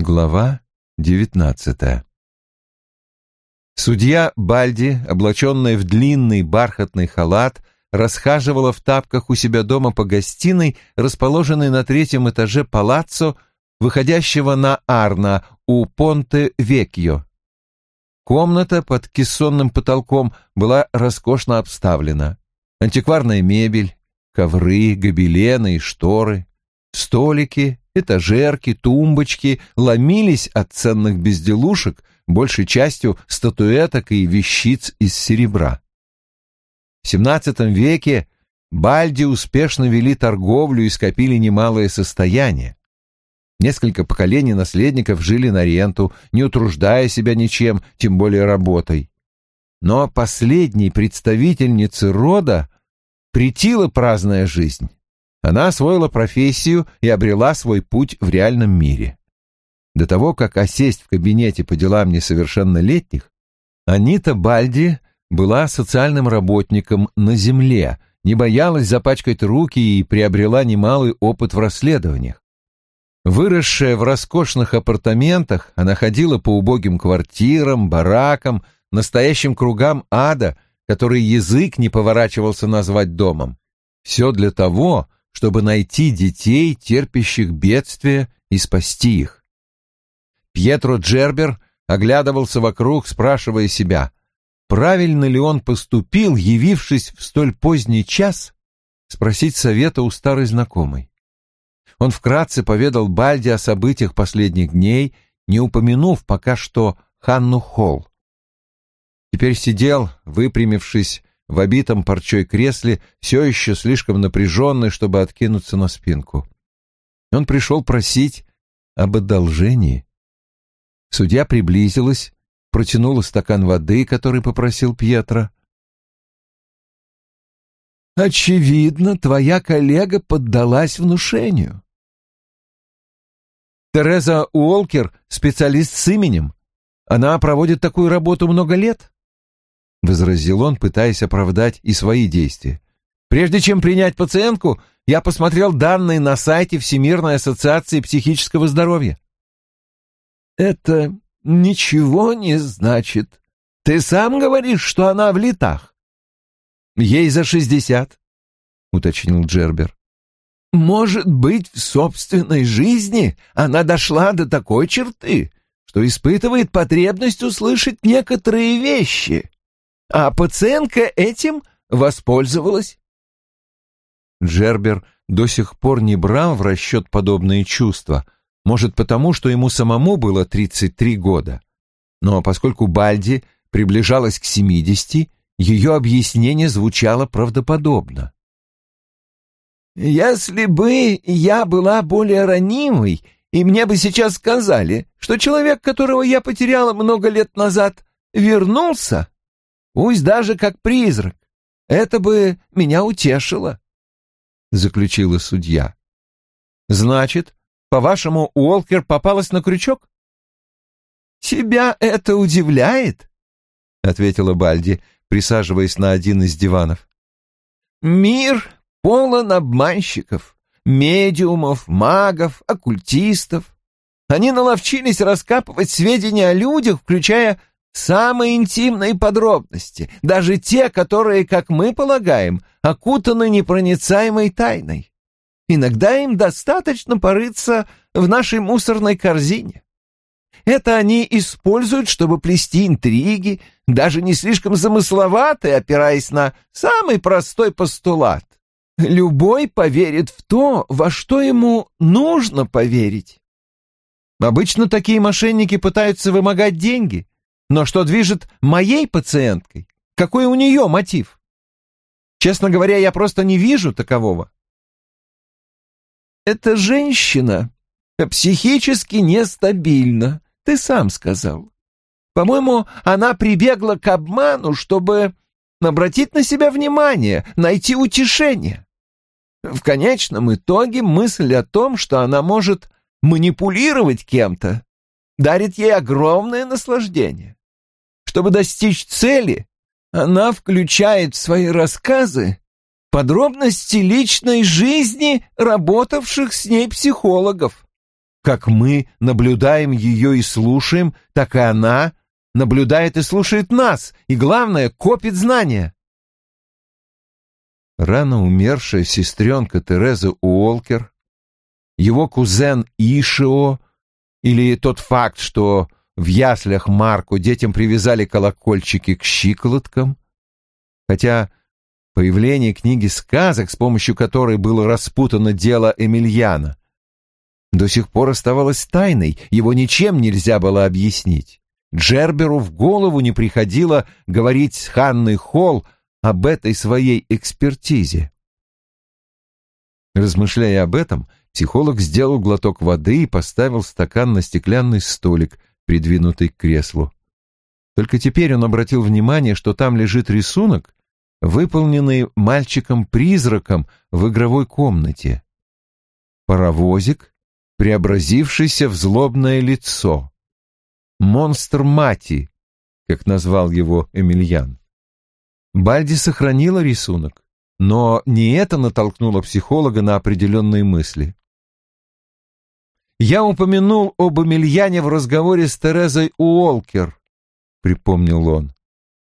Глава девятнадцатая Судья Бальди, облаченная в длинный бархатный халат, расхаживала в тапках у себя дома по гостиной, расположенной на третьем этаже палаццо, выходящего на Арна у Понте-Векьо. Комната под кессонным потолком была роскошно обставлена. Антикварная мебель, ковры, гобелены и шторы, столики, этажерки, тумбочки ломились от ценных безделушек, большей частью статуэток и вещиц из серебра. В XVII веке Бальди успешно вели торговлю и скопили немалое состояние. Несколько поколений наследников жили на ренту, не утруждая себя ничем, тем более работой. Но последней представительнице рода претила праздная жизнь. Она освоила профессию и обрела свой путь в реальном мире. До того, как осесть в кабинете по делам несовершеннолетних, Анита Бальди была социальным работником на земле, не боялась запачкать руки и приобрела немалый опыт в расследованиях. Выросшая в роскошных апартаментах, она ходила по убогим квартирам, баракам, настоящим кругам ада, который язык не поворачивался назвать домом. Все для того, чтобы найти детей, терпящих бедствия, и спасти их. Пьетро Джербер оглядывался вокруг, спрашивая себя, правильно ли он поступил, явившись в столь поздний час, спросить совета у старой знакомой. Он вкратце поведал Бальде о событиях последних дней, не упомянув пока что Ханну Холл. Теперь сидел, выпрямившись в обитом парчой кресле, все еще слишком напряженный, чтобы откинуться на спинку. Он пришел просить об одолжении. Судья приблизилась, протянула стакан воды, который попросил Пьетро. «Очевидно, твоя коллега поддалась внушению. Тереза Уолкер — специалист с именем. Она проводит такую работу много лет. — возразил он, пытаясь оправдать и свои действия. «Прежде чем принять пациентку, я посмотрел данные на сайте Всемирной ассоциации психического здоровья». «Это ничего не значит. Ты сам говоришь, что она в летах». «Ей за шестьдесят», — уточнил Джербер. «Может быть, в собственной жизни она дошла до такой черты, что испытывает потребность услышать некоторые вещи» а пациентка этим воспользовалась. Джербер до сих пор не брал в расчет подобные чувства, может потому, что ему самому было 33 года. Но поскольку Бальди приближалась к 70, ее объяснение звучало правдоподобно. «Если бы я была более ранимой, и мне бы сейчас сказали, что человек, которого я потеряла много лет назад, вернулся, Пусть даже как призрак. Это бы меня утешило, — заключила судья. Значит, по-вашему, Уолкер попалась на крючок? Тебя это удивляет? — ответила Бальди, присаживаясь на один из диванов. Мир полон обманщиков, медиумов, магов, оккультистов. Они наловчились раскапывать сведения о людях, включая Самые интимные подробности, даже те, которые, как мы полагаем, окутаны непроницаемой тайной. Иногда им достаточно порыться в нашей мусорной корзине. Это они используют, чтобы плести интриги, даже не слишком замысловатые, опираясь на самый простой постулат. Любой поверит в то, во что ему нужно поверить. Обычно такие мошенники пытаются вымогать деньги, но что движет моей пациенткой? Какой у нее мотив? Честно говоря, я просто не вижу такового. Эта женщина психически нестабильна, ты сам сказал. По-моему, она прибегла к обману, чтобы обратить на себя внимание, найти утешение. В конечном итоге мысль о том, что она может манипулировать кем-то, дарит ей огромное наслаждение. Чтобы достичь цели, она включает в свои рассказы подробности личной жизни работавших с ней психологов. Как мы наблюдаем ее и слушаем, так и она наблюдает и слушает нас, и, главное, копит знания. Рано умершая сестренка Тереза Уолкер, его кузен Ишио, или тот факт, что в яслях Марку детям привязали колокольчики к щиколоткам, хотя появление книги сказок, с помощью которой было распутано дело Эмильяна, до сих пор оставалось тайной, его ничем нельзя было объяснить. Джерберу в голову не приходило говорить с Ханной Холл об этой своей экспертизе. Размышляя об этом, психолог сделал глоток воды и поставил стакан на стеклянный столик, придвинутый к креслу. Только теперь он обратил внимание, что там лежит рисунок, выполненный мальчиком-призраком в игровой комнате. Паровозик, преобразившийся в злобное лицо. «Монстр Мати», как назвал его Эмильян. Бальди сохранила рисунок, но не это натолкнуло психолога на определенные мысли. «Я упомянул об Эмильяне в разговоре с Терезой Уолкер», — припомнил он.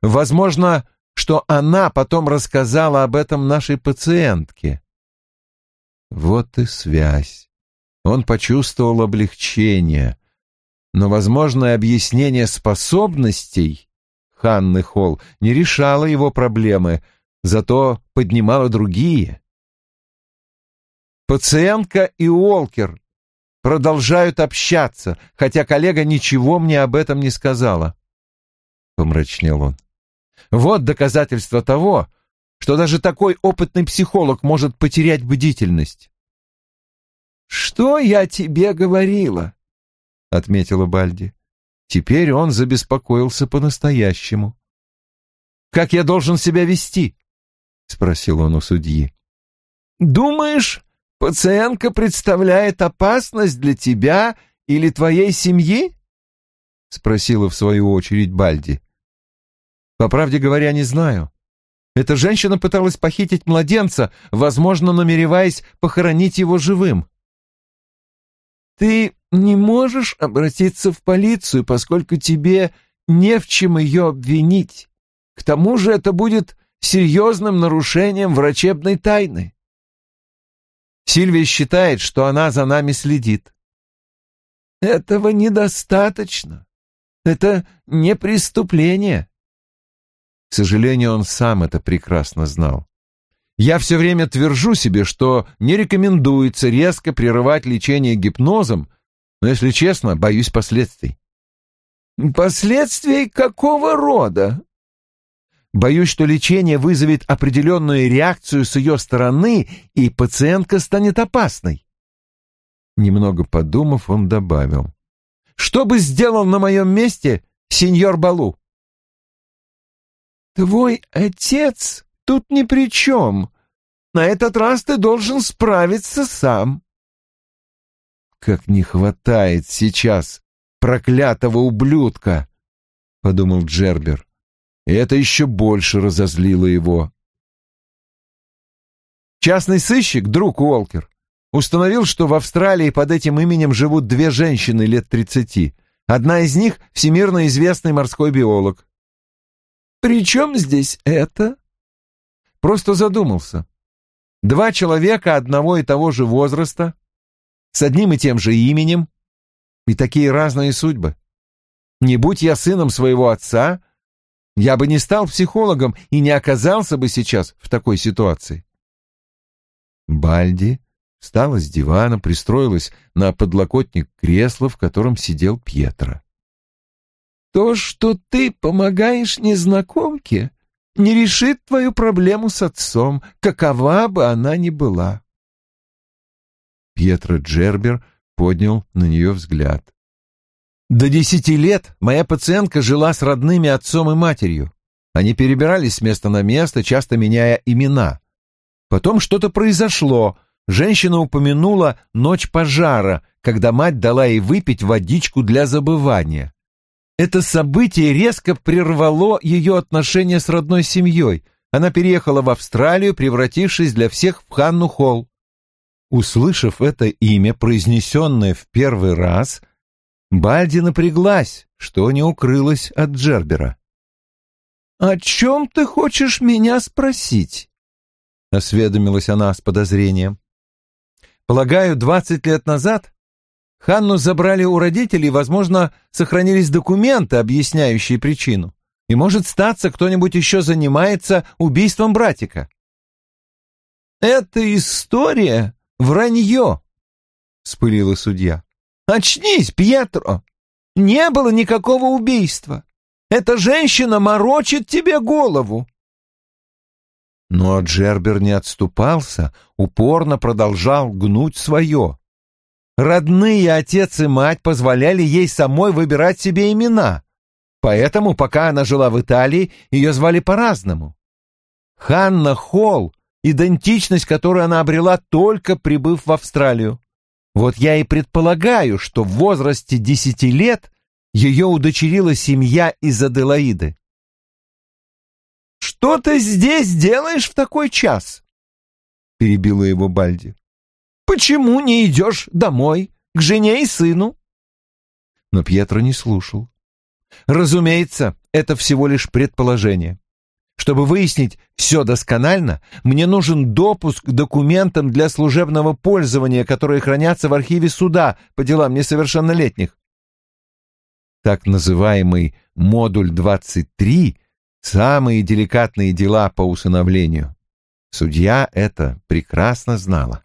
«Возможно, что она потом рассказала об этом нашей пациентке». Вот и связь. Он почувствовал облегчение, но возможное объяснение способностей Ханны Холл не решало его проблемы, зато поднимало другие. Пациентка и Уолкер продолжают общаться, хотя коллега ничего мне об этом не сказала. Помрачнел он. Вот доказательство того, что даже такой опытный психолог может потерять бдительность. «Что я тебе говорила?» — отметила Бальди. Теперь он забеспокоился по-настоящему. «Как я должен себя вести?» — спросил он у судьи. «Думаешь, пациентка представляет опасность для тебя или твоей семьи?» — спросила в свою очередь Бальди. «По правде говоря, не знаю. Эта женщина пыталась похитить младенца, возможно, намереваясь похоронить его живым. Ты не можешь обратиться в полицию, поскольку тебе не в чем ее обвинить. К тому же это будет серьезным нарушением врачебной тайны. Сильвия считает, что она за нами следит. Этого недостаточно. Это не преступление. К сожалению, он сам это прекрасно знал. Я все время твержу себе, что не рекомендуется резко прерывать лечение гипнозом, но, если честно, боюсь последствий. Последствий какого рода? Боюсь, что лечение вызовет определенную реакцию с ее стороны, и пациентка станет опасной. Немного подумав, он добавил. Что бы сделал на моем месте сеньор Балу? Твой отец тут ни при чем. На этот раз ты должен справиться сам. Как не хватает сейчас проклятого ублюдка, подумал Джербер. И это еще больше разозлило его. Частный сыщик, друг Уолкер, установил, что в Австралии под этим именем живут две женщины лет тридцати. Одна из них — всемирно известный морской биолог. «При чем здесь это?» Просто задумался. Два человека одного и того же возраста, с одним и тем же именем, и такие разные судьбы. Не будь я сыном своего отца, я бы не стал психологом и не оказался бы сейчас в такой ситуации. Бальди встала с дивана, пристроилась на подлокотник кресла, в котором сидел Пьетро. «То, что ты помогаешь незнакомке, не решит твою проблему с отцом, какова бы она ни была». Пьетро Джербер поднял на нее взгляд. До десяти лет моя пациентка жила с родными отцом и матерью. Они перебирались с места на место, часто меняя имена. Потом что-то произошло. Женщина упомянула ночь пожара, когда мать дала ей выпить водичку для забывания. Это событие резко прервало ее отношения с родной семьей. Она переехала в Австралию, превратившись для всех в Ханну Холл. Услышав это имя, произнесенное в первый раз, Бальди напряглась, что не укрылось от Джербера. «О чем ты хочешь меня спросить?» — осведомилась она с подозрением. «Полагаю, двадцать лет назад Ханну забрали у родителей, возможно, сохранились документы, объясняющие причину. И, может, статься, кто-нибудь еще занимается убийством братика». «Это история Вранье!» — вспылила судья. «Очнись, Пьетро! Не было никакого убийства. Эта женщина морочит тебе голову!» Но Джербер не отступался, упорно продолжал гнуть свое. Родные отец и мать позволяли ей самой выбирать себе имена, поэтому, пока она жила в Италии, ее звали по-разному. Ханна Холл идентичность, которую она обрела только прибыв в Австралию. Вот я и предполагаю, что в возрасте десяти лет ее удочерила семья из Аделаиды. «Что ты здесь делаешь в такой час?» — перебила его Бальди. «Почему не идешь домой, к жене и сыну?» Но Пьетро не слушал. Разумеется, это всего лишь предположение. Чтобы выяснить все досконально, мне нужен допуск к документам для служебного пользования, которые хранятся в архиве суда по делам несовершеннолетних. Так называемый модуль 23 — самые деликатные дела по усыновлению. Судья это прекрасно знала.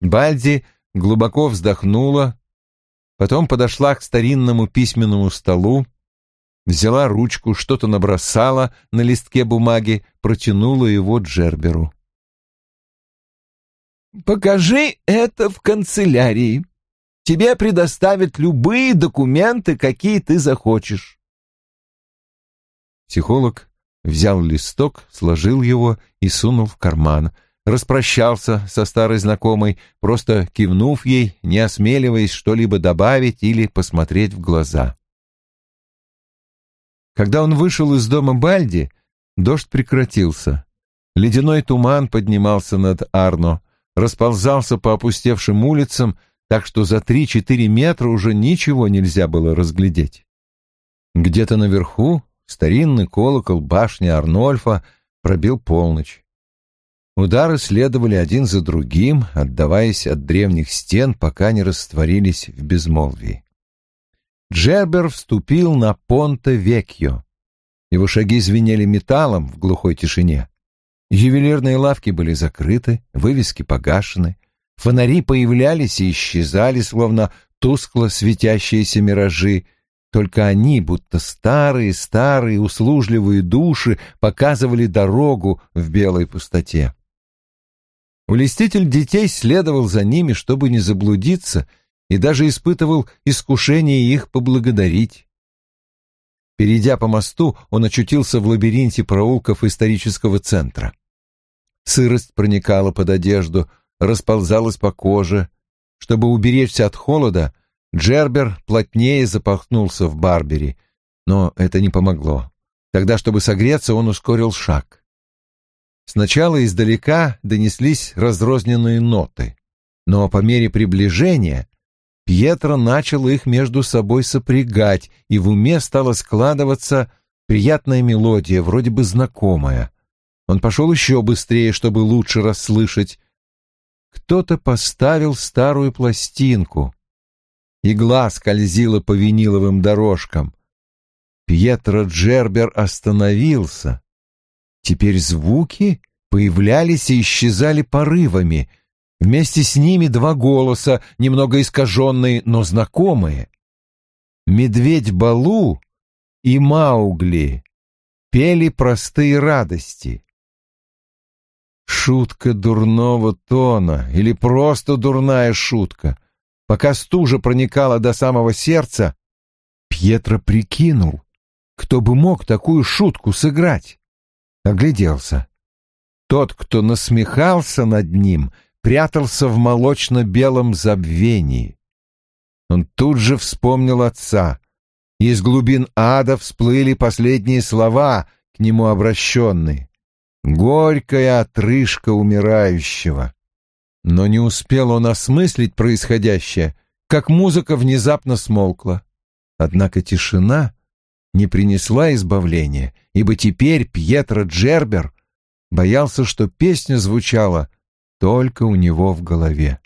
Бальди глубоко вздохнула, потом подошла к старинному письменному столу, взяла ручку, что-то набросала на листке бумаги, протянула его Джерберу. «Покажи это в канцелярии. Тебе предоставят любые документы, какие ты захочешь». Психолог взял листок, сложил его и сунул в карман. Распрощался со старой знакомой, просто кивнув ей, не осмеливаясь что-либо добавить или посмотреть в глаза. Когда он вышел из дома Бальди, дождь прекратился. Ледяной туман поднимался над Арно, расползался по опустевшим улицам, так что за три-четыре метра уже ничего нельзя было разглядеть. Где-то наверху старинный колокол башни Арнольфа пробил полночь. Удары следовали один за другим, отдаваясь от древних стен, пока не растворились в безмолвии. Джербер вступил на Понте-Векьо. Его шаги звенели металлом в глухой тишине. Ювелирные лавки были закрыты, вывески погашены, фонари появлялись и исчезали, словно тускло светящиеся миражи, только они, будто старые-старые услужливые души, показывали дорогу в белой пустоте. Улеститель детей следовал за ними, чтобы не заблудиться и даже испытывал искушение их поблагодарить. Перейдя по мосту, он очутился в лабиринте проулков исторического центра. Сырость проникала под одежду, расползалась по коже. Чтобы уберечься от холода, Джербер плотнее запахнулся в Барбери, но это не помогло. Тогда, чтобы согреться, он ускорил шаг. Сначала издалека донеслись разрозненные ноты, но по мере приближения Пьетро начал их между собой сопрягать, и в уме стала складываться приятная мелодия, вроде бы знакомая. Он пошел еще быстрее, чтобы лучше расслышать. Кто-то поставил старую пластинку. Игла скользила по виниловым дорожкам. Пьетро Джербер остановился. Теперь звуки появлялись и исчезали порывами, Вместе с ними два голоса, немного искаженные, но знакомые. Медведь Балу и Маугли пели простые радости. Шутка дурного тона или просто дурная шутка. Пока стужа проникала до самого сердца, Пьетро прикинул, кто бы мог такую шутку сыграть. Огляделся. Тот, кто насмехался над ним — прятался в молочно-белом забвении. Он тут же вспомнил отца. Из глубин ада всплыли последние слова, к нему обращенные. Горькая отрыжка умирающего. Но не успел он осмыслить происходящее, как музыка внезапно смолкла. Однако тишина не принесла избавления, ибо теперь Пьетро Джербер боялся, что песня звучала только у него в голове.